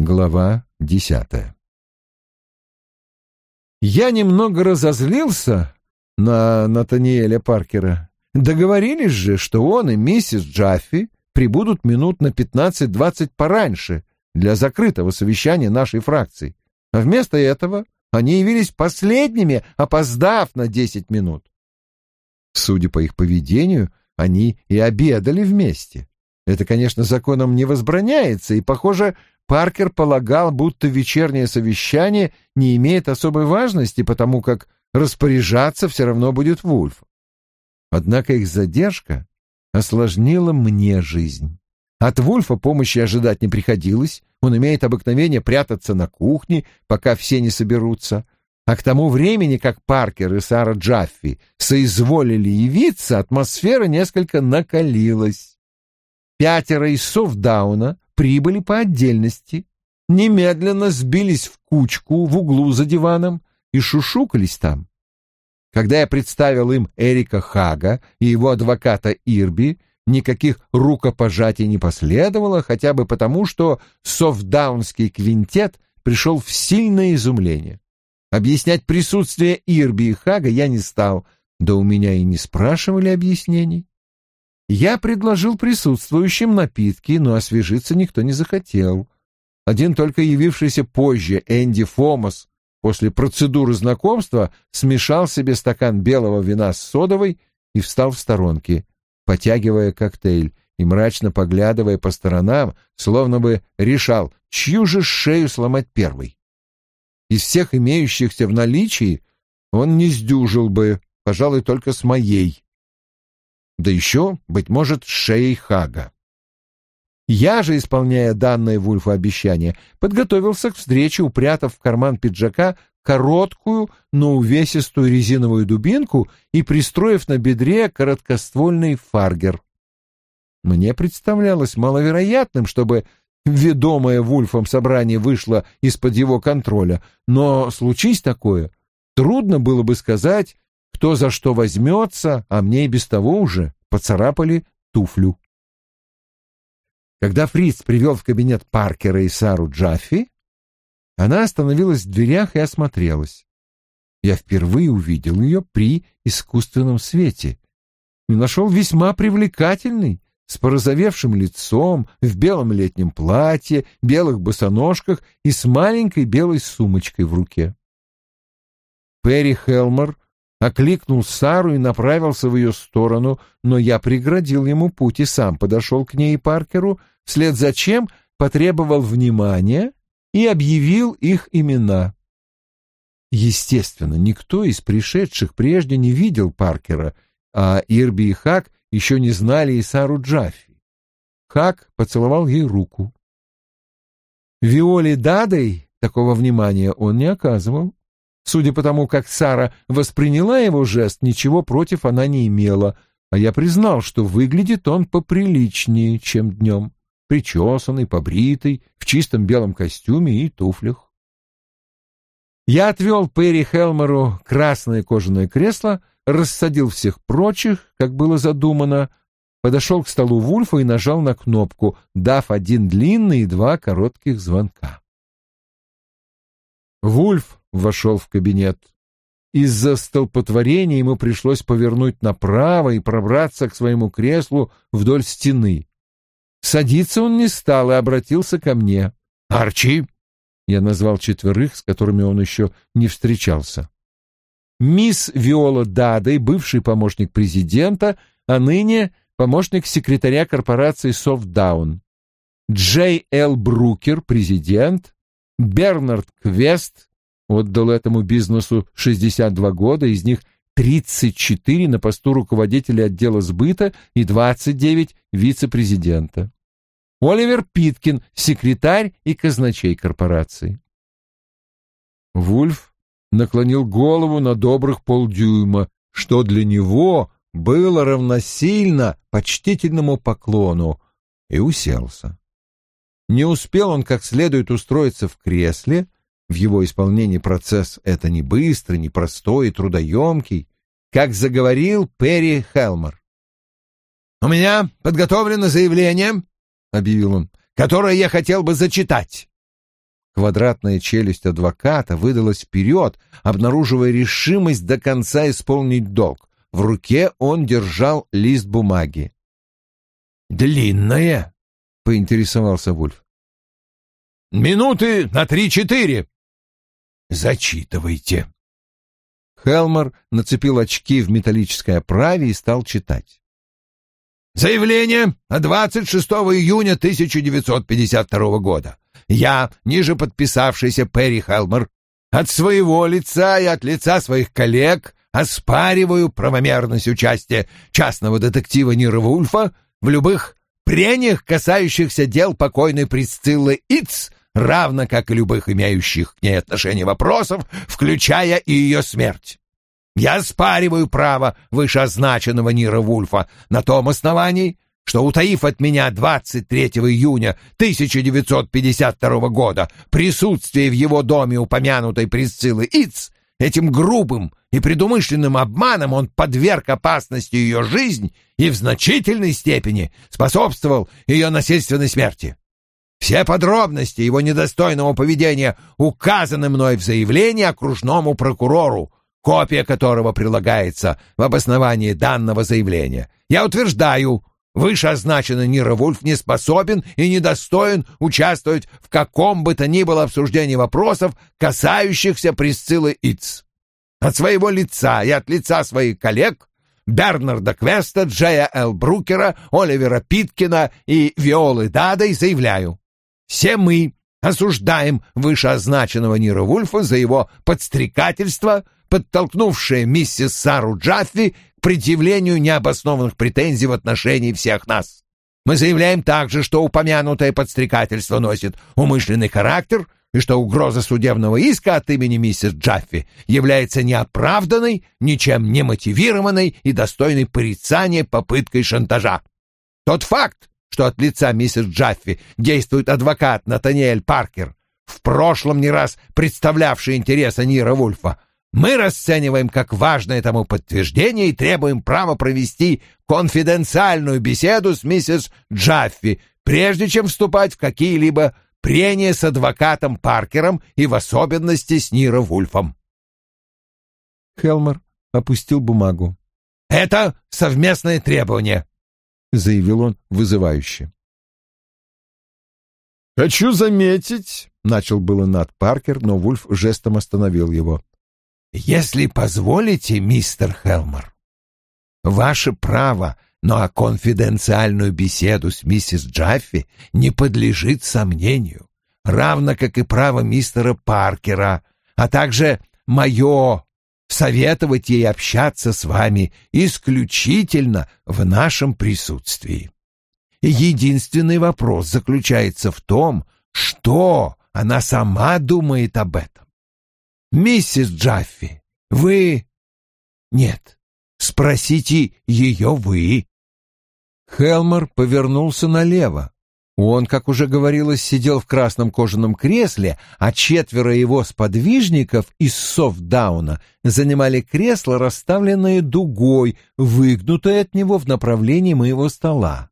Глава десятая Я немного разозлился на Натаниэля Паркера. Договорились же, что он и миссис Джаффи прибудут минут на 15-20 пораньше для закрытого совещания нашей фракции. А вместо этого они явились последними, опоздав на 10 минут. Судя по их поведению, они и обедали вместе. Это, конечно, законом не возбраняется, и, похоже, Паркер полагал, будто вечернее совещание не имеет особой важности, потому как распоряжаться все равно будет Вульф. Однако их задержка осложнила мне жизнь. От Вульфа помощи ожидать не приходилось, он имеет обыкновение прятаться на кухне, пока все не соберутся. А к тому времени, как Паркер и Сара Джаффи соизволили явиться, атмосфера несколько накалилась. Пятеро из Совдауна прибыли по отдельности, немедленно сбились в кучку в углу за диваном и шушукались там. Когда я представил им Эрика Хага и его адвоката Ирби, никаких рукопожатий не последовало, хотя бы потому, что софдаунский квинтет пришел в сильное изумление. Объяснять присутствие Ирби и Хага я не стал, да у меня и не спрашивали объяснений. Я предложил присутствующим напитки, но освежиться никто не захотел. Один только явившийся позже Энди Фомас после процедуры знакомства смешал себе стакан белого вина с содовой и встал в сторонке, потягивая коктейль и мрачно поглядывая по сторонам, словно бы решал, чью же шею сломать первой. Из всех имеющихся в наличии он не сдюжил бы, пожалуй, только с моей да еще, быть может, шеей Хага. Я же, исполняя данное Вульфу обещание, подготовился к встрече, упрятав в карман пиджака короткую, но увесистую резиновую дубинку и пристроив на бедре короткоствольный фаргер. Мне представлялось маловероятным, чтобы ведомое Вульфом собрание вышло из-под его контроля, но случись такое, трудно было бы сказать, кто за что возьмется, а мне и без того уже поцарапали туфлю. Когда Фриц привел в кабинет Паркера и Сару Джаффи, она остановилась в дверях и осмотрелась. Я впервые увидел ее при искусственном свете и нашел весьма привлекательной, с порозовевшим лицом, в белом летнем платье, белых босоножках и с маленькой белой сумочкой в руке. Перри Хелмор окликнул Сару и направился в ее сторону, но я преградил ему путь и сам подошел к ней и Паркеру, вслед за чем потребовал внимания и объявил их имена. Естественно, никто из пришедших прежде не видел Паркера, а Ирби и Хак еще не знали и Сару Джаффи. Хак поцеловал ей руку. Виоле Дадой такого внимания он не оказывал. Судя по тому, как Сара восприняла его жест, ничего против она не имела, а я признал, что выглядит он поприличнее, чем днем, причесанный, побритый, в чистом белом костюме и туфлях. Я отвел Перри Хелмору красное кожаное кресло, рассадил всех прочих, как было задумано, подошел к столу Вульфа и нажал на кнопку, дав один длинный и два коротких звонка. Вульф вошел в кабинет. Из-за столпотворения ему пришлось повернуть направо и пробраться к своему креслу вдоль стены. Садиться он не стал и обратился ко мне. «Арчи!» — я назвал четверых, с которыми он еще не встречался. Мисс Виола Дадой, бывший помощник президента, а ныне помощник секретаря корпорации «Софтдаун». Джей Л. Брукер, президент, Бернард Квест, отдал этому бизнесу 62 года, из них 34 на посту руководителя отдела сбыта и 29 вице-президента. Оливер Питкин, секретарь и казначей корпорации. Вульф наклонил голову на добрых полдюйма, что для него было равносильно почтительному поклону, и уселся. Не успел он как следует устроиться в кресле — в его исполнении процесс это не быстрый, не простой и трудоемкий, как заговорил Перри Хелмер. «У меня подготовлено заявление», — объявил он, — «которое я хотел бы зачитать». Квадратная челюсть адвоката выдалась вперед, обнаруживая решимость до конца исполнить долг. В руке он держал лист бумаги. «Длинное?» — поинтересовался Вульф. «Минуты на три-четыре», Зачитывайте. Хелмер нацепил очки в металлической оправе и стал читать. Заявление от 26 июня 1952 года. Я, ниже подписавшийся Перри Хелмер, от своего лица и от лица своих коллег оспариваю правомерность участия частного детектива Нира Вульфа в любых прениях, касающихся дел покойной Присциллы Иц равно как и любых имеющих к ней отношение вопросов, включая и ее смерть. Я спариваю право вышеозначенного Нира Вульфа на том основании, что, утаив от меня 23 июня 1952 года присутствие в его доме упомянутой Присциллы Иц, этим грубым и предумышленным обманом он подверг опасности ее жизнь и в значительной степени способствовал ее насильственной смерти. Все подробности его недостойного поведения указаны мной в заявлении окружному прокурору, копия которого прилагается в обосновании данного заявления. Я утверждаю, вышеозначенный Нира Вульф не способен и недостоин участвовать в каком бы то ни было обсуждении вопросов, касающихся Присциллы Иц. От своего лица и от лица своих коллег Бернарда Квеста, Джея Л. Брукера, Оливера Питкина и Виолы Дадой заявляю. Все мы осуждаем вышеозначенного Нира Вульфа за его подстрекательство, подтолкнувшее миссис Сару Джаффи к предъявлению необоснованных претензий в отношении всех нас. Мы заявляем также, что упомянутое подстрекательство носит умышленный характер и что угроза судебного иска от имени миссис Джаффи является неоправданной, ничем не мотивированной и достойной порицания попыткой шантажа. Тот факт, что от лица миссис Джаффи действует адвокат Натаниэль Паркер, в прошлом не раз представлявший интересы Нира Вульфа, мы расцениваем как важное тому подтверждение и требуем право провести конфиденциальную беседу с миссис Джаффи, прежде чем вступать в какие-либо прения с адвокатом Паркером и в особенности с Ниро Вульфом. Хелмер опустил бумагу. «Это совместное требование. — заявил он вызывающе. «Хочу заметить», — начал было Нат Паркер, но Вульф жестом остановил его. «Если позволите, мистер Хелмор, ваше право, но а конфиденциальную беседу с миссис Джаффи не подлежит сомнению, равно как и право мистера Паркера, а также мое советовать ей общаться с вами исключительно в нашем присутствии. Единственный вопрос заключается в том, что она сама думает об этом. Миссис Джаффи, вы... Нет, спросите ее вы. Хелмер повернулся налево, он, как уже говорилось, сидел в красном кожаном кресле, а четверо его сподвижников из Софдауна занимали кресло, расставленное дугой, выгнутое от него в направлении моего стола.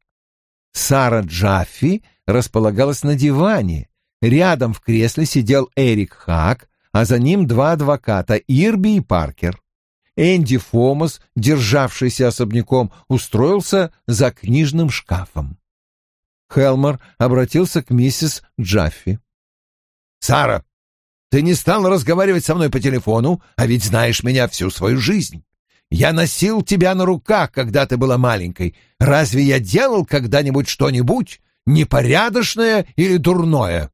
Сара Джаффи располагалась на диване. Рядом в кресле сидел Эрик Хак, а за ним два адвоката — Ирби и Паркер. Энди Фомас, державшийся особняком, устроился за книжным шкафом. Хелмор обратился к миссис Джаффи. «Сара, ты не стала разговаривать со мной по телефону, а ведь знаешь меня всю свою жизнь. Я носил тебя на руках, когда ты была маленькой. Разве я делал когда-нибудь что-нибудь непорядочное или дурное?»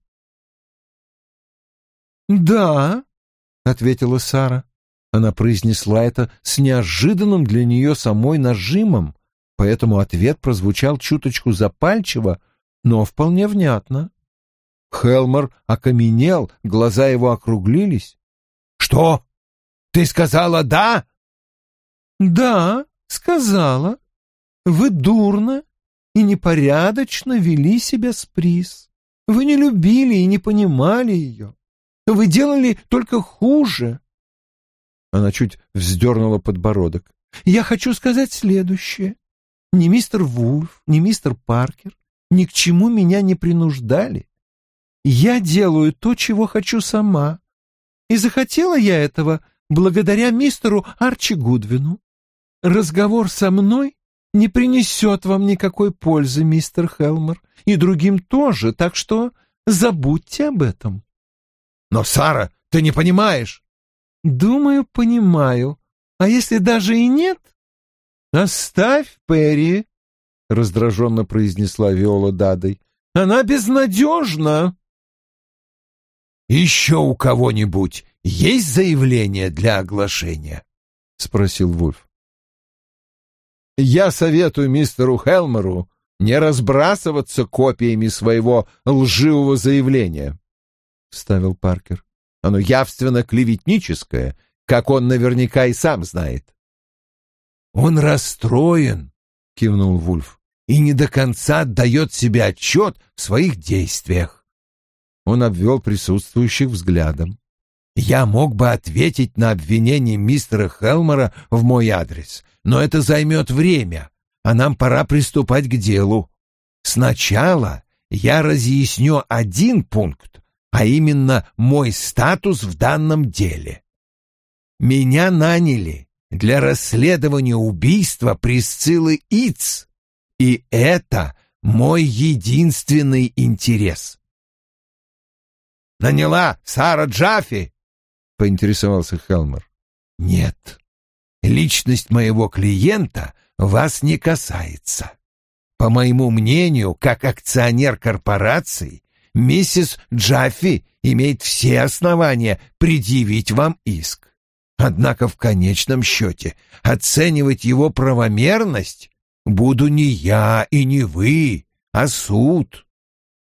«Да», — ответила Сара. Она произнесла это с неожиданным для нее самой нажимом, поэтому ответ прозвучал чуточку запальчиво, но вполне внятно. Хелмер окаменел, глаза его округлились. «Что? Ты сказала «да»?» «Да, сказала. Вы дурно и непорядочно вели себя с приз. Вы не любили и не понимали ее. Вы делали только хуже». Она чуть вздернула подбородок. «Я хочу сказать следующее. Ни мистер Вульф, ни мистер Паркер ни к чему меня не принуждали. Я делаю то, чего хочу сама. И захотела я этого благодаря мистеру Арчи Гудвину. Разговор со мной не принесет вам никакой пользы, мистер Хелмер, и другим тоже, так что забудьте об этом. Но, Сара, ты не понимаешь. Думаю, понимаю. А если даже и нет, «Оставь, Перри!» — раздраженно произнесла Виола Дадой. «Она безнадежна!» «Еще у кого-нибудь есть заявление для оглашения?» — спросил Вульф. «Я советую мистеру Хелмеру не разбрасываться копиями своего лживого заявления», — вставил Паркер. «Оно явственно клеветническое, как он наверняка и сам знает». «Он расстроен», — кивнул Вульф, — «и не до конца отдает себе отчет в своих действиях». Он обвел присутствующих взглядом. «Я мог бы ответить на обвинение мистера Хелмера в мой адрес, но это займет время, а нам пора приступать к делу. Сначала я разъясню один пункт, а именно мой статус в данном деле. Меня наняли для расследования убийства Присциллы Иц, и это мой единственный интерес. «Наняла Сара Джаффи?» — поинтересовался Хелмер. «Нет, личность моего клиента вас не касается. По моему мнению, как акционер корпорации, миссис Джаффи имеет все основания предъявить вам иск. Однако в конечном счете оценивать его правомерность буду не я и не вы, а суд.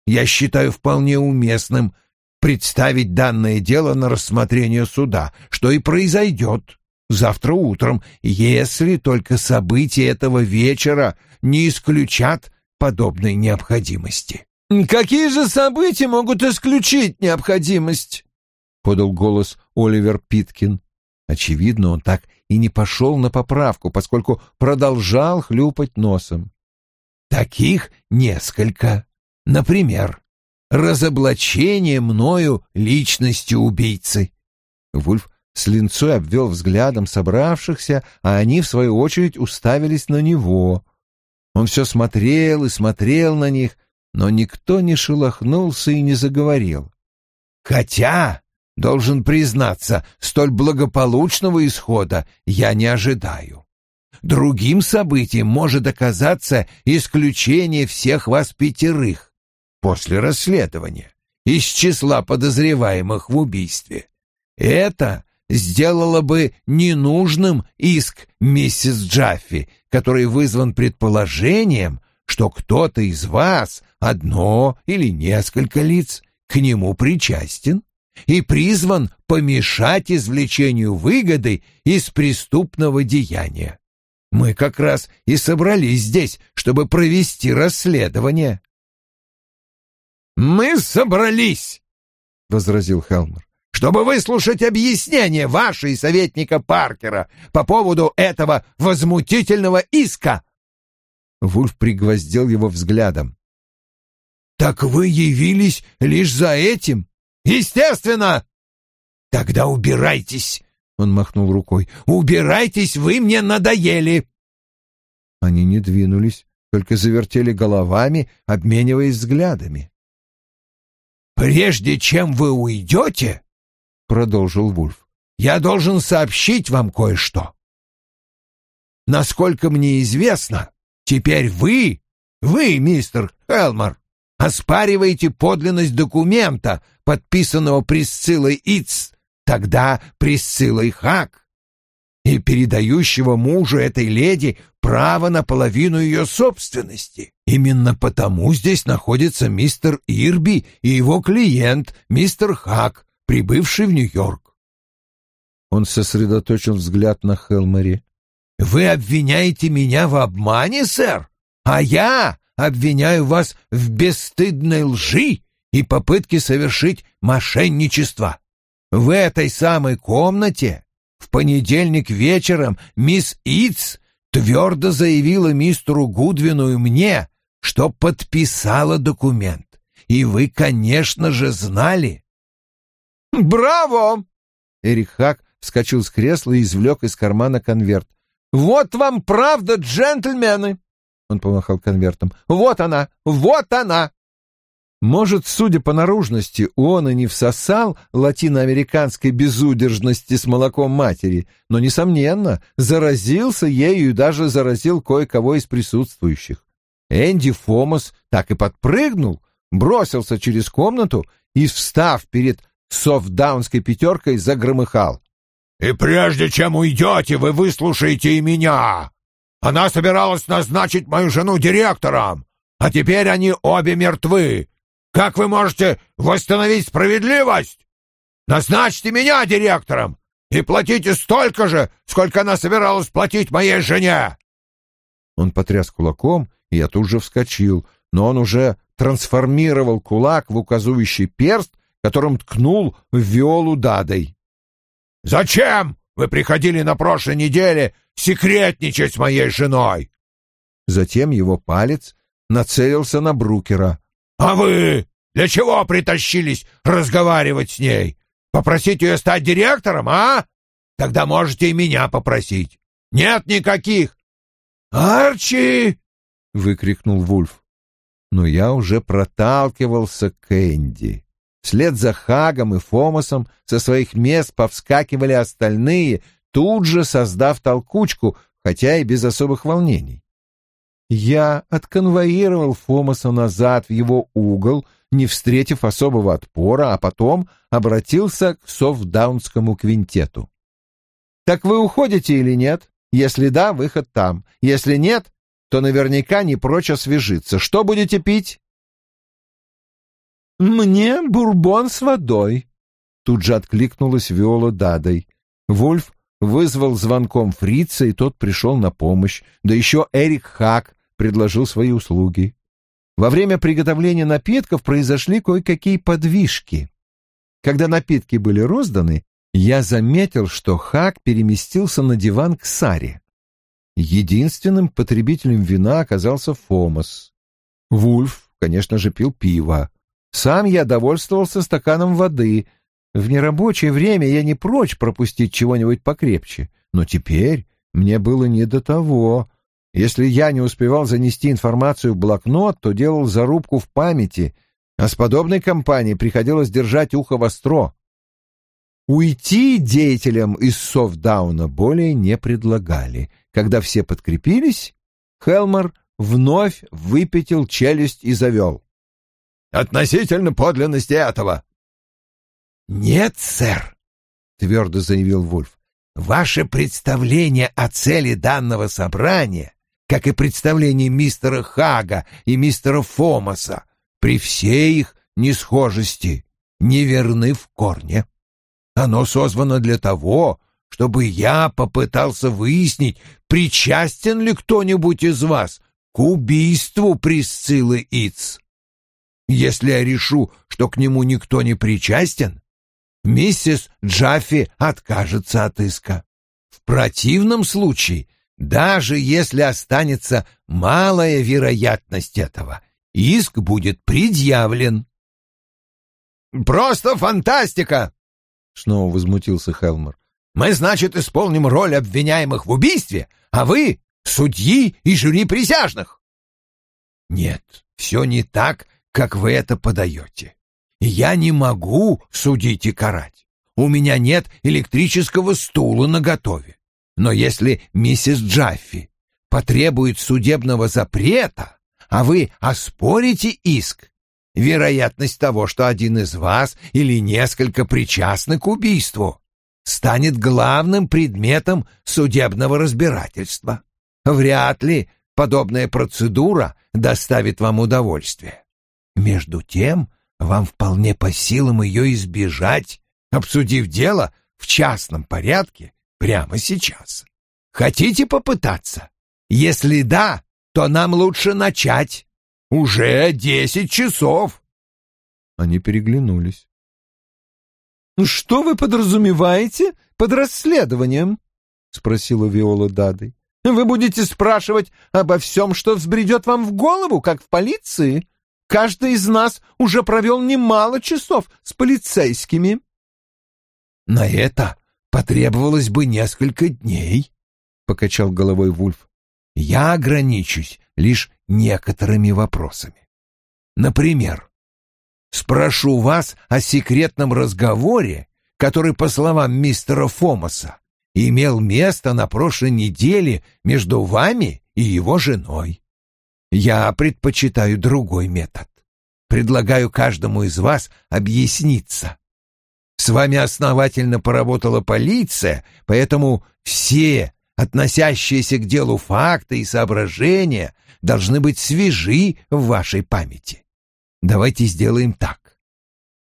Я считаю вполне уместным представить данное дело на рассмотрение суда, что и произойдет завтра утром, если только события этого вечера не исключат подобной необходимости. «Какие же события могут исключить необходимость?» — подал голос Оливер Питкин. Очевидно, он так и не пошел на поправку, поскольку продолжал хлюпать носом. Таких несколько. Например, разоблачение мною личности убийцы. Вульф с линцой обвел взглядом собравшихся, а они, в свою очередь, уставились на него. Он все смотрел и смотрел на них, но никто не шелохнулся и не заговорил. «Хотя», Должен признаться, столь благополучного исхода я не ожидаю. Другим событием может оказаться исключение всех вас пятерых после расследования из числа подозреваемых в убийстве. Это сделало бы ненужным иск миссис Джаффи, который вызван предположением, что кто-то из вас, одно или несколько лиц, к нему причастен и призван помешать извлечению выгоды из преступного деяния. Мы как раз и собрались здесь, чтобы провести расследование. Мы собрались, возразил Халмер, чтобы выслушать объяснение вашей советника Паркера по поводу этого возмутительного иска. Вульф пригвоздил его взглядом. Так вы явились лишь за этим? Естественно!» «Тогда убирайтесь!» — он махнул рукой. «Убирайтесь, вы мне надоели!» Они не двинулись, только завертели головами, обмениваясь взглядами. «Прежде чем вы уйдете, — продолжил Вульф, — я должен сообщить вам кое-что. Насколько мне известно, теперь вы, вы, мистер Хелмар, оспариваете подлинность документа, подписанного Присциллой Иц, тогда Присциллой Хак, и передающего мужу этой леди право на половину ее собственности. Именно потому здесь находится мистер Ирби и его клиент, мистер Хак, прибывший в Нью-Йорк. Он сосредоточил взгляд на Хелмери. «Вы обвиняете меня в обмане, сэр, а я обвиняю вас в бесстыдной лжи и попытки совершить мошенничество. В этой самой комнате в понедельник вечером мисс Итс твердо заявила мистеру Гудвину и мне, что подписала документ. И вы, конечно же, знали. «Браво!» Эрик Хак вскочил с кресла и извлек из кармана конверт. «Вот вам правда, джентльмены!» Он помахал конвертом. «Вот она! Вот она! Может, судя по наружности, он и не всосал латиноамериканской безудержности с молоком матери, но, несомненно, заразился ею и даже заразил кое-кого из присутствующих. Энди Фомас так и подпрыгнул, бросился через комнату и, встав перед софтдаунской пятеркой, загромыхал. «И прежде чем уйдете, вы выслушаете и меня. Она собиралась назначить мою жену директором, а теперь они обе мертвы». Как вы можете восстановить справедливость? Назначьте меня директором и платите столько же, сколько она собиралась платить моей жене!» Он потряс кулаком, и я тут же вскочил, но он уже трансформировал кулак в указывающий перст, которым ткнул в Виолу Дадой. «Зачем вы приходили на прошлой неделе секретничать с моей женой?» Затем его палец нацелился на Брукера — а вы для чего притащились разговаривать с ней? Попросить ее стать директором, а? Тогда можете и меня попросить. Нет никаких. Арчи! выкрикнул Вульф. Но я уже проталкивался к Энди. Вслед за Хагом и Фомосом со своих мест повскакивали остальные, тут же создав толкучку, хотя и без особых волнений. Я отконвоировал Фомаса назад в его угол, не встретив особого отпора, а потом обратился к совдаунскому квинтету. «Так вы уходите или нет? Если да, выход там. Если нет, то наверняка не прочь освежиться. Что будете пить?» «Мне бурбон с водой», — тут же откликнулась Виола Дадой. Вольф вызвал звонком фрица, и тот пришел на помощь. Да еще Эрик Хак предложил свои услуги. Во время приготовления напитков произошли кое-какие подвижки. Когда напитки были розданы, я заметил, что Хак переместился на диван к Саре. Единственным потребителем вина оказался Фомас. Вульф, конечно же, пил пиво. Сам я довольствовался стаканом воды, в нерабочее время я не прочь пропустить чего-нибудь покрепче, но теперь мне было не до того. Если я не успевал занести информацию в блокнот, то делал зарубку в памяти, а с подобной компанией приходилось держать ухо востро. Уйти деятелям из Софдауна более не предлагали. Когда все подкрепились, Хелмор вновь выпятил челюсть и завел. «Относительно подлинности этого «Нет, сэр», — твердо заявил Вульф, — «ваше представление о цели данного собрания, как и представление мистера Хага и мистера Фомаса, при всей их несхожести, неверны в корне. Оно созвано для того, чтобы я попытался выяснить, причастен ли кто-нибудь из вас к убийству Присциллы Иц. Если я решу, что к нему никто не причастен, миссис Джаффи откажется от иска. В противном случае, даже если останется малая вероятность этого, иск будет предъявлен. «Просто фантастика!» — снова возмутился Хелмер. «Мы, значит, исполним роль обвиняемых в убийстве, а вы — судьи и жюри присяжных!» «Нет, все не так, как вы это подаете. Я не могу судить и карать. У меня нет электрического стула наготове. Но если миссис Джаффи потребует судебного запрета, а вы оспорите иск, вероятность того, что один из вас или несколько причастны к убийству, станет главным предметом судебного разбирательства. Вряд ли подобная процедура доставит вам удовольствие. Между тем, вам вполне по силам ее избежать, обсудив дело в частном порядке прямо сейчас. Хотите попытаться? Если да, то нам лучше начать. Уже десять часов. Они переглянулись. Ну «Что вы подразумеваете под расследованием?» — спросила Виола Дадой. «Вы будете спрашивать обо всем, что взбредет вам в голову, как в полиции?» Каждый из нас уже провел немало часов с полицейскими. На это потребовалось бы несколько дней, покачал головой Вульф. Я ограничусь лишь некоторыми вопросами. Например, спрошу вас о секретном разговоре, который, по словам мистера Фомаса, имел место на прошлой неделе между вами и его женой. Я предпочитаю другой метод. Предлагаю каждому из вас объясниться. С вами основательно поработала полиция, поэтому все относящиеся к делу факты и соображения должны быть свежи в вашей памяти. Давайте сделаем так.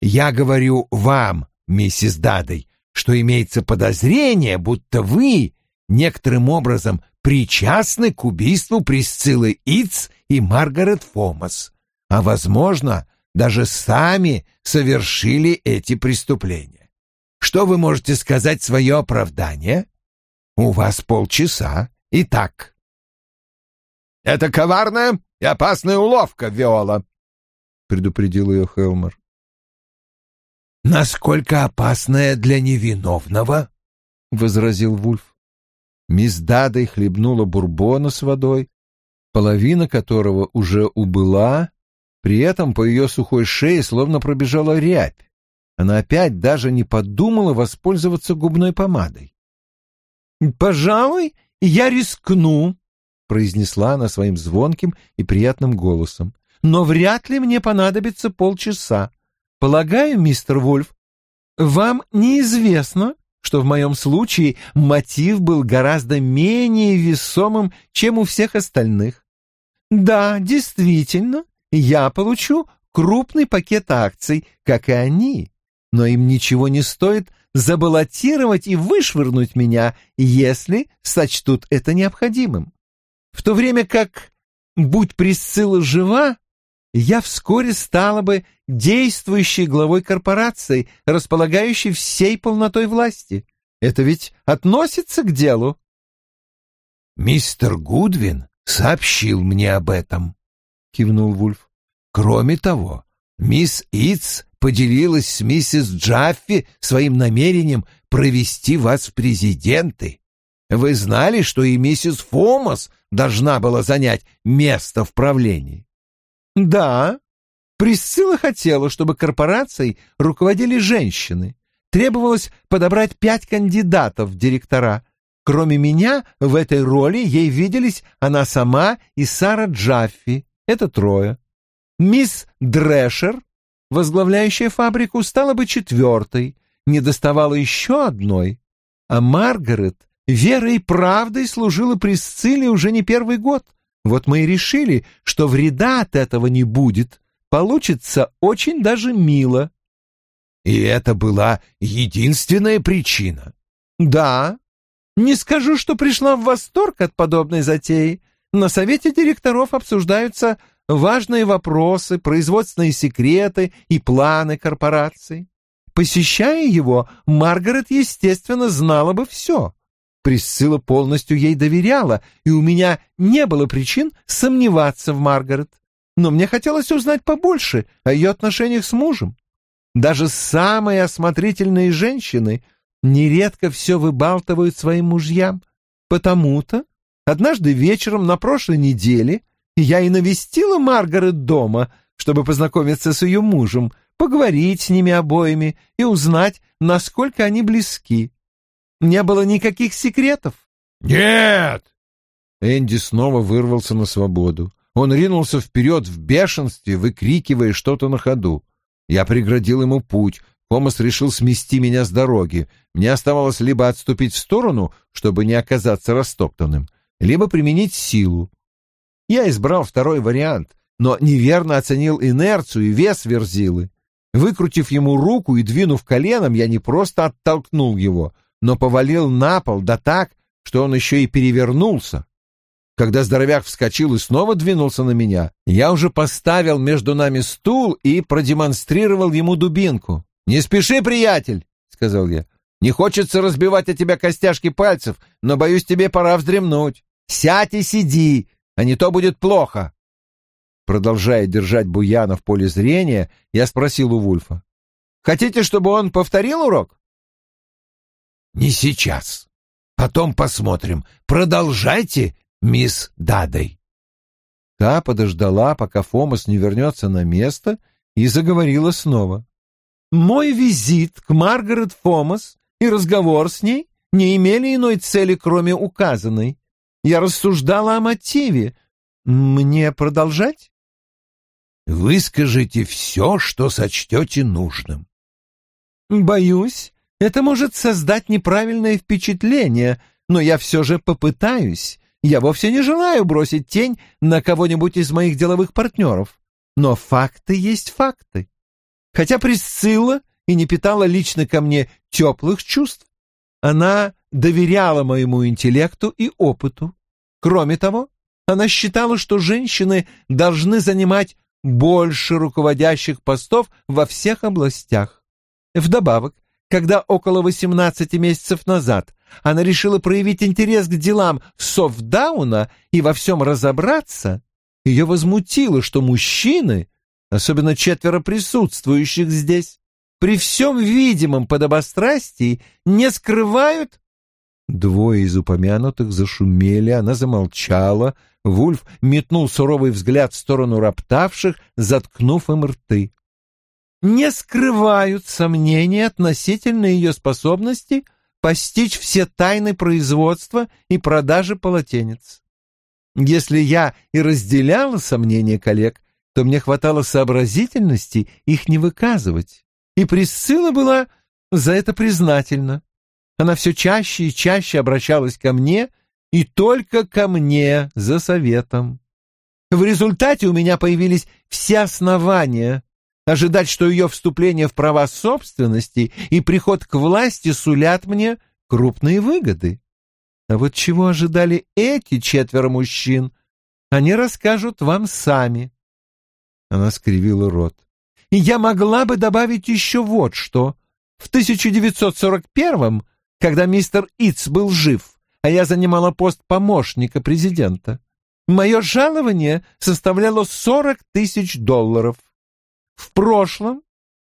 Я говорю вам, миссис Дадой, что имеется подозрение, будто вы некоторым образом причастны к убийству Присциллы Иц и Маргарет Фомас, а, возможно, даже сами совершили эти преступления. Что вы можете сказать свое оправдание? У вас полчаса. Итак. «Это коварная и опасная уловка, Виола», — предупредил ее Хелмер. «Насколько опасная для невиновного?» — возразил Вульф. Мисс Дадой хлебнула бурбона с водой, половина которого уже убыла, при этом по ее сухой шее словно пробежала рябь. Она опять даже не подумала воспользоваться губной помадой. «Пожалуй, я рискну», — произнесла она своим звонким и приятным голосом. «Но вряд ли мне понадобится полчаса. Полагаю, мистер Вольф, вам неизвестно, что в моем случае мотив был гораздо менее весомым, чем у всех остальных. Да, действительно, я получу крупный пакет акций, как и они, но им ничего не стоит забаллотировать и вышвырнуть меня, если сочтут это необходимым. В то время как, будь Присцилла жива, я вскоре стала бы действующей главой корпорации, располагающей всей полнотой власти. Это ведь относится к делу. Мистер Гудвин сообщил мне об этом, кивнул Вульф. Кроме того, мисс Иц поделилась с миссис Джаффи своим намерением провести вас в президенты. Вы знали, что и миссис Фомас должна была занять место в правлении. Да, Присцилла хотела, чтобы корпорацией руководили женщины. Требовалось подобрать пять кандидатов в директора. Кроме меня, в этой роли ей виделись она сама и Сара Джаффи. Это трое. Мисс Дрэшер, возглавляющая фабрику, стала бы четвертой. Не доставала еще одной. А Маргарет верой и правдой служила Присцилле уже не первый год — вот мы и решили, что вреда от этого не будет. Получится очень даже мило. И это была единственная причина. Да. Не скажу, что пришла в восторг от подобной затеи. На совете директоров обсуждаются важные вопросы, производственные секреты и планы корпорации. Посещая его, Маргарет, естественно, знала бы все. Присцилла полностью ей доверяла, и у меня не было причин сомневаться в Маргарет. Но мне хотелось узнать побольше о ее отношениях с мужем. Даже самые осмотрительные женщины нередко все выбалтывают своим мужьям. Потому-то однажды вечером на прошлой неделе я и навестила Маргарет дома, чтобы познакомиться с ее мужем, поговорить с ними обоими и узнать, насколько они близки. Не было никаких секретов? Нет! Энди снова вырвался на свободу. Он ринулся вперед в бешенстве, выкрикивая что-то на ходу. Я преградил ему путь. Хомас решил смести меня с дороги. Мне оставалось либо отступить в сторону, чтобы не оказаться растоптанным, либо применить силу. Я избрал второй вариант, но неверно оценил инерцию и вес верзилы. Выкрутив ему руку и двинув коленом, я не просто оттолкнул его — но повалил на пол, да так, что он еще и перевернулся. Когда здоровяк вскочил и снова двинулся на меня, я уже поставил между нами стул и продемонстрировал ему дубинку. «Не спеши, приятель!» — сказал я. «Не хочется разбивать от тебя костяшки пальцев, но, боюсь, тебе пора вздремнуть. Сядь и сиди, а не то будет плохо!» Продолжая держать Буяна в поле зрения, я спросил у Вульфа. «Хотите, чтобы он повторил урок?» Не сейчас. Потом посмотрим. Продолжайте, мисс Дадой. Та подождала, пока Фомас не вернется на место, и заговорила снова. «Мой визит к Маргарет Фомас и разговор с ней не имели иной цели, кроме указанной. Я рассуждала о мотиве. Мне продолжать?» «Выскажите все, что сочтете нужным». «Боюсь, это может создать неправильное впечатление, но я все же попытаюсь. Я вовсе не желаю бросить тень на кого-нибудь из моих деловых партнеров. Но факты есть факты. Хотя Присцилла и не питала лично ко мне теплых чувств, она доверяла моему интеллекту и опыту. Кроме того, она считала, что женщины должны занимать больше руководящих постов во всех областях. Вдобавок, когда около 18 месяцев назад она решила проявить интерес к делам Софдауна и во всем разобраться, ее возмутило, что мужчины, особенно четверо присутствующих здесь, при всем видимом подобострастии не скрывают... Двое из упомянутых зашумели, она замолчала, Вульф метнул суровый взгляд в сторону роптавших, заткнув им рты не скрывают сомнения относительно ее способности постичь все тайны производства и продажи полотенец. Если я и разделяла сомнения коллег, то мне хватало сообразительности их не выказывать. И Присцилла была за это признательна. Она все чаще и чаще обращалась ко мне и только ко мне за советом. В результате у меня появились все основания ожидать, что ее вступление в права собственности и приход к власти сулят мне крупные выгоды. А вот чего ожидали эти четверо мужчин, они расскажут вам сами. Она скривила рот. И я могла бы добавить еще вот что. В 1941-м, когда мистер Иц был жив, а я занимала пост помощника президента, мое жалование составляло 40 тысяч долларов. В прошлом,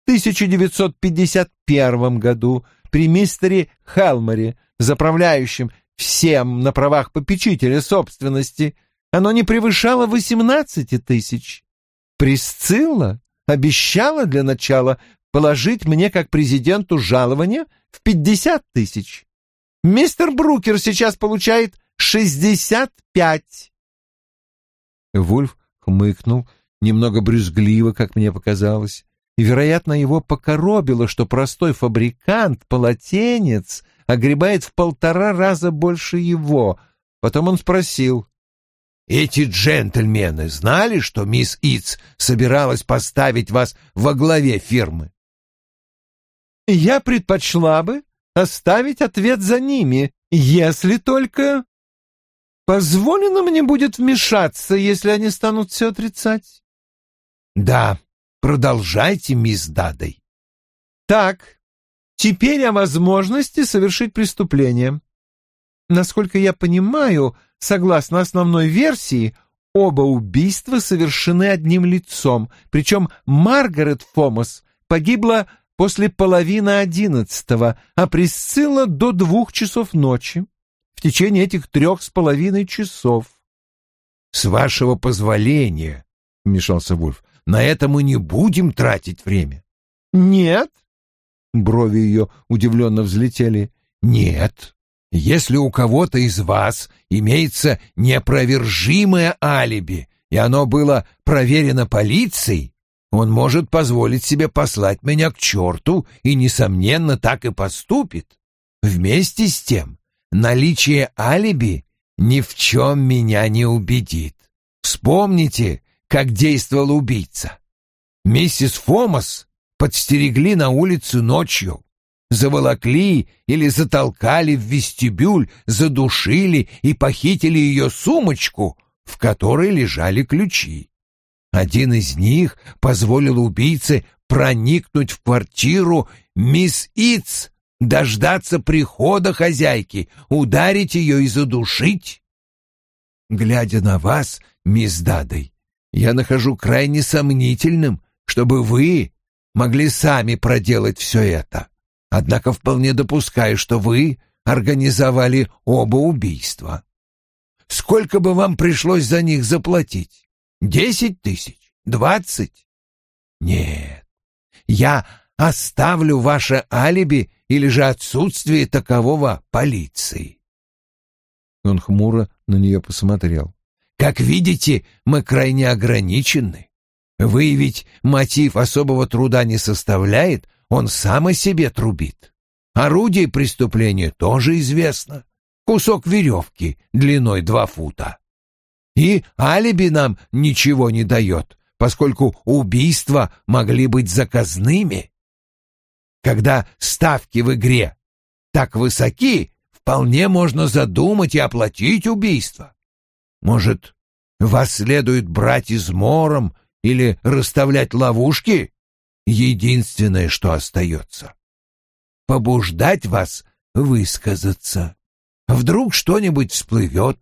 1951 году, при мистере Хелморе, заправляющем всем на правах попечителя собственности, оно не превышало 18 тысяч. Присцилла обещала для начала положить мне как президенту жалование в 50 тысяч. Мистер Брукер сейчас получает 65. Вульф хмыкнул немного брюзгливо, как мне показалось, и, вероятно, его покоробило, что простой фабрикант, полотенец, огребает в полтора раза больше его. Потом он спросил. «Эти джентльмены знали, что мисс Иц собиралась поставить вас во главе фирмы?» «Я предпочла бы оставить ответ за ними, если только...» «Позволено мне будет вмешаться, если они станут все отрицать?» Да, продолжайте, мисс Дадой. Так, теперь о возможности совершить преступление. Насколько я понимаю, согласно основной версии, оба убийства совершены одним лицом, причем Маргарет Фомас погибла после половины одиннадцатого, а Присцилла до двух часов ночи, в течение этих трех с половиной часов. — С вашего позволения, — вмешался Вульф, на это мы не будем тратить время. Нет. Брови ее удивленно взлетели. Нет. Если у кого-то из вас имеется неопровержимое алиби, и оно было проверено полицией, он может позволить себе послать меня к чёрту и, несомненно, так и поступит. Вместе с тем, наличие алиби ни в чём меня не убедит. Вспомните, как действовал убийца. Миссис Фомас подстерегли на улицу ночью, заволокли или затолкали в вестибюль, задушили и похитили ее сумочку, в которой лежали ключи. Один из них позволил убийце проникнуть в квартиру мисс Иц, дождаться прихода хозяйки, ударить ее и задушить. Глядя на вас, мисс Дадой, я нахожу крайне сомнительным, чтобы вы могли сами проделать все это. Однако вполне допускаю, что вы организовали оба убийства. Сколько бы вам пришлось за них заплатить? Десять тысяч? Двадцать? Нет, я оставлю ваше алиби или же отсутствие такового полиции. Он хмуро на нее посмотрел. Как видите, мы крайне ограничены. Выявить мотив особого труда не составляет, он сам о себе трубит. Орудие преступления тоже известно. Кусок веревки длиной два фута. И алиби нам ничего не дает, поскольку убийства могли быть заказными. Когда ставки в игре так высоки, вполне можно задумать и оплатить убийство. Может, вас следует брать измором или расставлять ловушки? Единственное, что остается. Побуждать вас высказаться. Вдруг что-нибудь всплывет.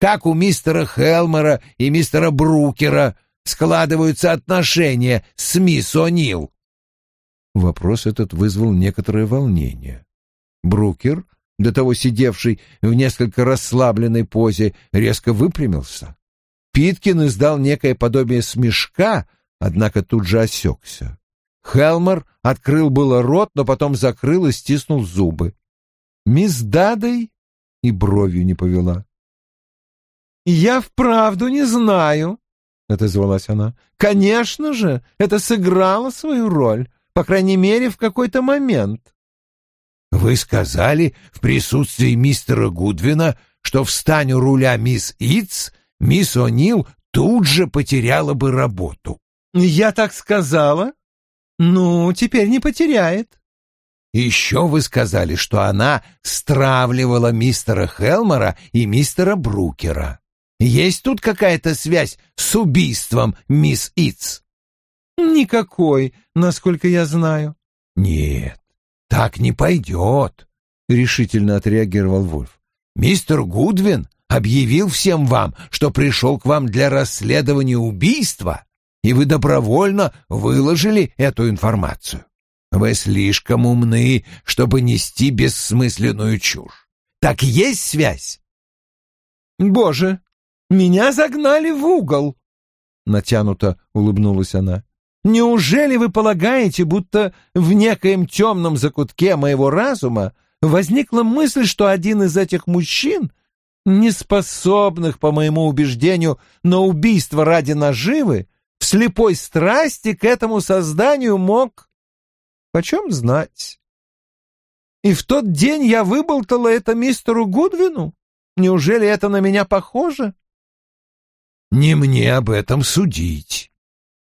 Как у мистера Хелмера и мистера Брукера складываются отношения с мисс О'Нил? Вопрос этот вызвал некоторое волнение. Брукер — до того сидевший в несколько расслабленной позе, резко выпрямился. Питкин издал некое подобие смешка, однако тут же осекся. Хелмер открыл было рот, но потом закрыл и стиснул зубы. Мисс Дадой и бровью не повела. «Я вправду не знаю», — отозвалась она. «Конечно же, это сыграло свою роль, по крайней мере, в какой-то момент. Вы сказали в присутствии мистера Гудвина, что встань у руля мисс Итс, мисс О'Нил тут же потеряла бы работу. Я так сказала? Ну, теперь не потеряет. Еще вы сказали, что она стравливала мистера Хелмера и мистера Брукера. Есть тут какая-то связь с убийством мисс Итс? Никакой, насколько я знаю. Нет. «Так не пойдет», — решительно отреагировал Вульф. «Мистер Гудвин объявил всем вам, что пришел к вам для расследования убийства, и вы добровольно выложили эту информацию. Вы слишком умны, чтобы нести бессмысленную чушь. Так есть связь?» «Боже, меня загнали в угол!» — натянуто улыбнулась она. Неужели вы полагаете, будто в некоем темном закутке моего разума возникла мысль, что один из этих мужчин, не способных, по моему убеждению, на убийство ради наживы, в слепой страсти к этому созданию мог... Почем знать? И в тот день я выболтала это мистеру Гудвину? Неужели это на меня похоже? — Не мне об этом судить.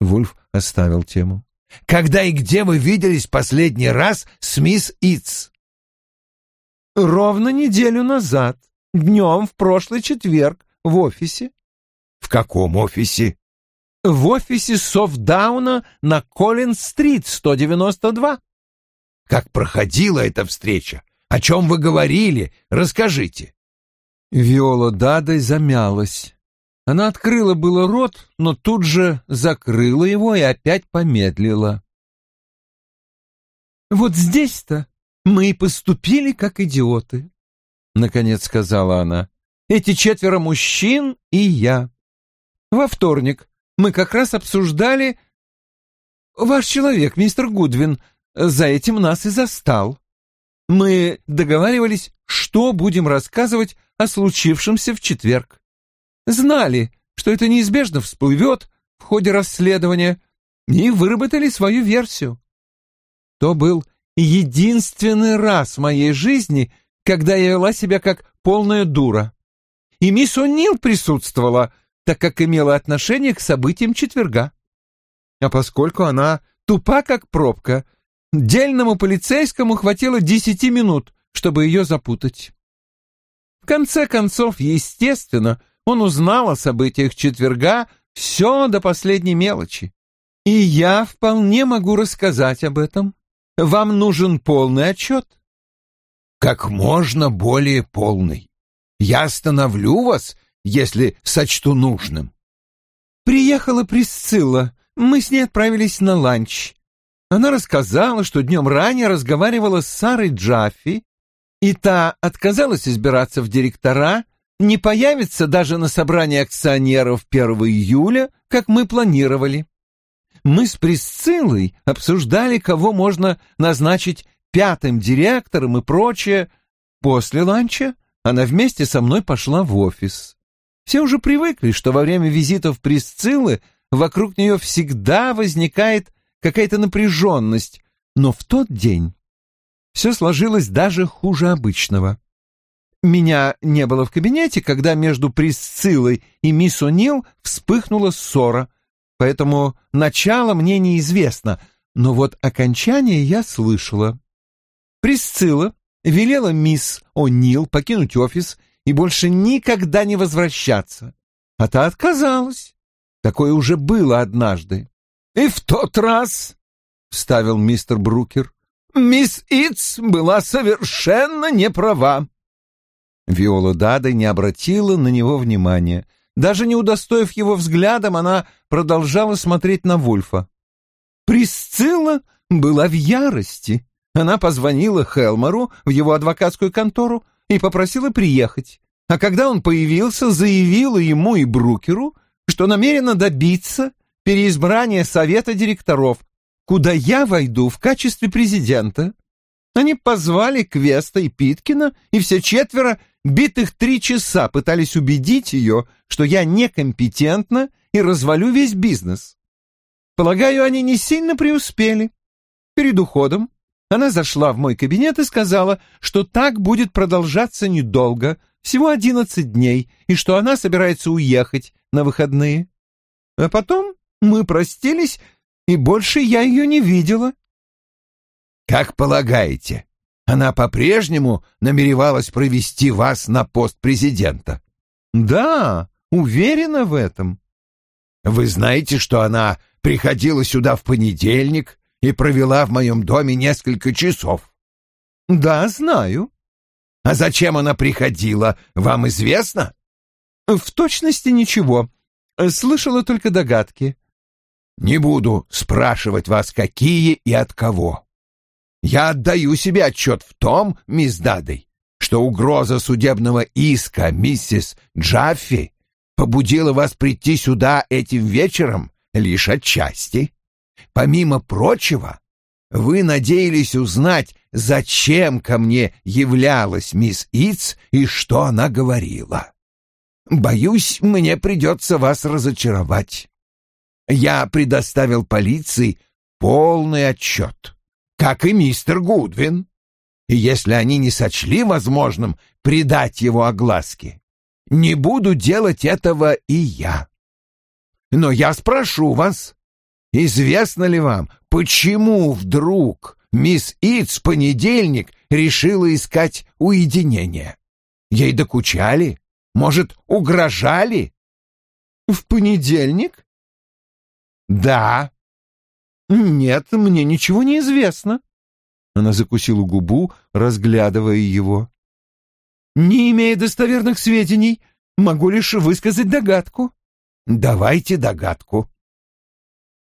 Вульф оставил тему. «Когда и где вы виделись последний раз с мисс Итс?» «Ровно неделю назад, днем в прошлый четверг, в офисе». «В каком офисе?» «В офисе Софдауна на Коллинс-стрит, 192». «Как проходила эта встреча? О чем вы говорили? Расскажите». Виола Дадой замялась. Она открыла было рот, но тут же закрыла его и опять помедлила. «Вот здесь-то мы и поступили как идиоты», — наконец сказала она. «Эти четверо мужчин и я. Во вторник мы как раз обсуждали... Ваш человек, мистер Гудвин, за этим нас и застал. Мы договаривались, что будем рассказывать о случившемся в четверг знали, что это неизбежно всплывет в ходе расследования, и выработали свою версию. То был единственный раз в моей жизни, когда я вела себя как полная дура. И мисс О'Нил присутствовала, так как имела отношение к событиям четверга. А поскольку она тупа, как пробка, дельному полицейскому хватило десяти минут, чтобы ее запутать. В конце концов, естественно, он узнал о событиях четверга все до последней мелочи. И я вполне могу рассказать об этом. Вам нужен полный отчет. Как можно более полный. Я остановлю вас, если сочту нужным. Приехала Присцилла. Мы с ней отправились на ланч. Она рассказала, что днем ранее разговаривала с Сарой Джаффи, и та отказалась избираться в директора — не появится даже на собрании акционеров 1 июля, как мы планировали. Мы с Присциллой обсуждали, кого можно назначить пятым директором и прочее. После ланча она вместе со мной пошла в офис. Все уже привыкли, что во время визитов Присциллы вокруг нее всегда возникает какая-то напряженность, но в тот день все сложилось даже хуже обычного. Меня не было в кабинете, когда между Присциллой и мисс О'Нил вспыхнула ссора, поэтому начало мне неизвестно, но вот окончание я слышала. Присцилла велела мисс О'Нил покинуть офис и больше никогда не возвращаться, а та отказалась. Такое уже было однажды. «И в тот раз», — вставил мистер Брукер, — «мисс Итс была совершенно не права. Виола Дада не обратила на него внимания. Даже не удостоив его взглядом, она продолжала смотреть на Вульфа. Присцилла была в ярости. Она позвонила Хелмору в его адвокатскую контору и попросила приехать. А когда он появился, заявила ему и Брукеру, что намерена добиться переизбрания совета директоров, куда я войду в качестве президента. Они позвали Квеста и Питкина, и все четверо Битых три часа пытались убедить ее, что я некомпетентна и развалю весь бизнес. Полагаю, они не сильно преуспели. Перед уходом она зашла в мой кабинет и сказала, что так будет продолжаться недолго, всего одиннадцать дней, и что она собирается уехать на выходные. А потом мы простились, и больше я ее не видела. «Как полагаете, она по-прежнему намеревалась провести вас на пост президента. Да, уверена в этом. Вы знаете, что она приходила сюда в понедельник и провела в моем доме несколько часов? Да, знаю. А зачем она приходила, вам известно? В точности ничего. Слышала только догадки. Не буду спрашивать вас, какие и от кого. Я отдаю себе отчет в том, мисс Дадей, что угроза судебного иска миссис Джаффи побудила вас прийти сюда этим вечером лишь отчасти. Помимо прочего, вы надеялись узнать, зачем ко мне являлась мисс Иц и что она говорила. Боюсь, мне придется вас разочаровать. Я предоставил полиции полный отчет как и мистер Гудвин, и если они не сочли возможным предать его огласке. Не буду делать этого и я. Но я спрошу вас, известно ли вам, почему вдруг мисс Итс понедельник решила искать уединение? Ей докучали? Может, угрожали? В понедельник? Да, «Нет, мне ничего не известно». Она закусила губу, разглядывая его. «Не имея достоверных сведений, могу лишь высказать догадку». «Давайте догадку».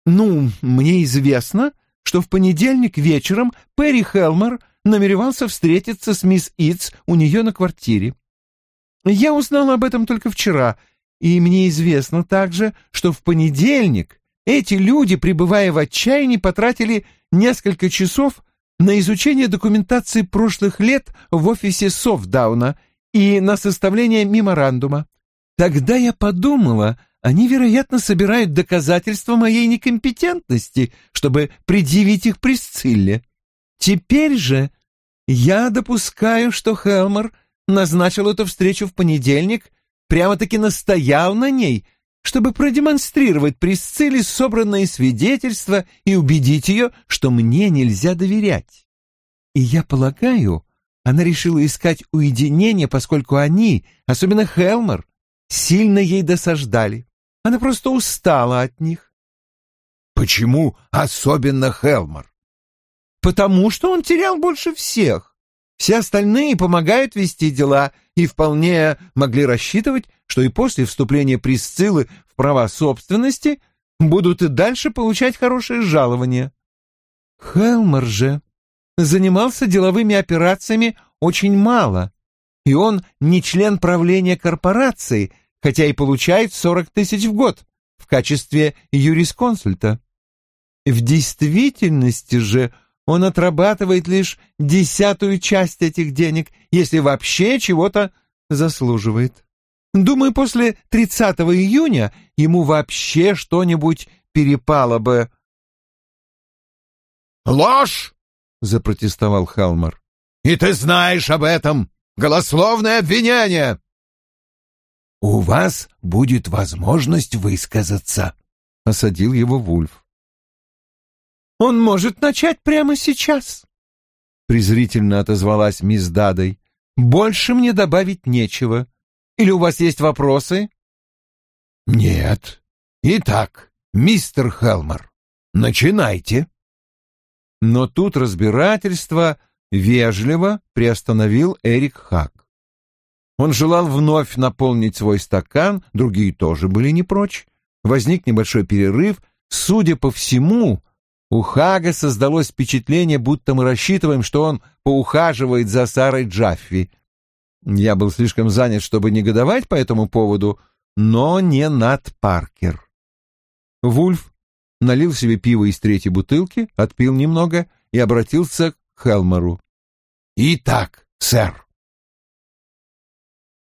«Ну, мне известно, что в понедельник вечером Перри Хелмер намеревался встретиться с мисс Итс у нее на квартире. Я узнала об этом только вчера, и мне известно также, что в понедельник эти люди, пребывая в отчаянии, потратили несколько часов на изучение документации прошлых лет в офисе Софдауна и на составление меморандума. Тогда я подумала, они, вероятно, собирают доказательства моей некомпетентности, чтобы предъявить их Присцилле. Теперь же я допускаю, что Хелмер назначил эту встречу в понедельник, прямо-таки настоял на ней, чтобы продемонстрировать Присцилле собранные свидетельства и убедить ее, что мне нельзя доверять. И я полагаю, она решила искать уединение, поскольку они, особенно Хелмер, сильно ей досаждали. Она просто устала от них. Почему особенно Хелмер? Потому что он терял больше всех. Все остальные помогают вести дела и вполне могли рассчитывать, что и после вступления Присциллы в права собственности будут и дальше получать хорошие жалование. Хелмер же занимался деловыми операциями очень мало, и он не член правления корпорации, хотя и получает 40 тысяч в год в качестве юрисконсульта. В действительности же он отрабатывает лишь десятую часть этих денег, если вообще чего-то заслуживает. Думаю, после 30 июня ему вообще что-нибудь перепало бы. «Ложь!» — запротестовал Халмар. «И ты знаешь об этом! Голословное обвинение!» «У вас будет возможность высказаться», — осадил его Вульф. Он может начать прямо сейчас. Презрительно отозвалась мисс Дадой. Больше мне добавить нечего. Или у вас есть вопросы? Нет. Итак, мистер Хелмер, начинайте. Но тут разбирательство вежливо приостановил Эрик Хак. Он желал вновь наполнить свой стакан, другие тоже были не прочь. Возник небольшой перерыв. Судя по всему, у Хага создалось впечатление, будто мы рассчитываем, что он поухаживает за Сарой Джаффи. Я был слишком занят, чтобы негодовать по этому поводу, но не над Паркер. Вульф налил себе пиво из третьей бутылки, отпил немного и обратился к Хелмору. «Итак, сэр,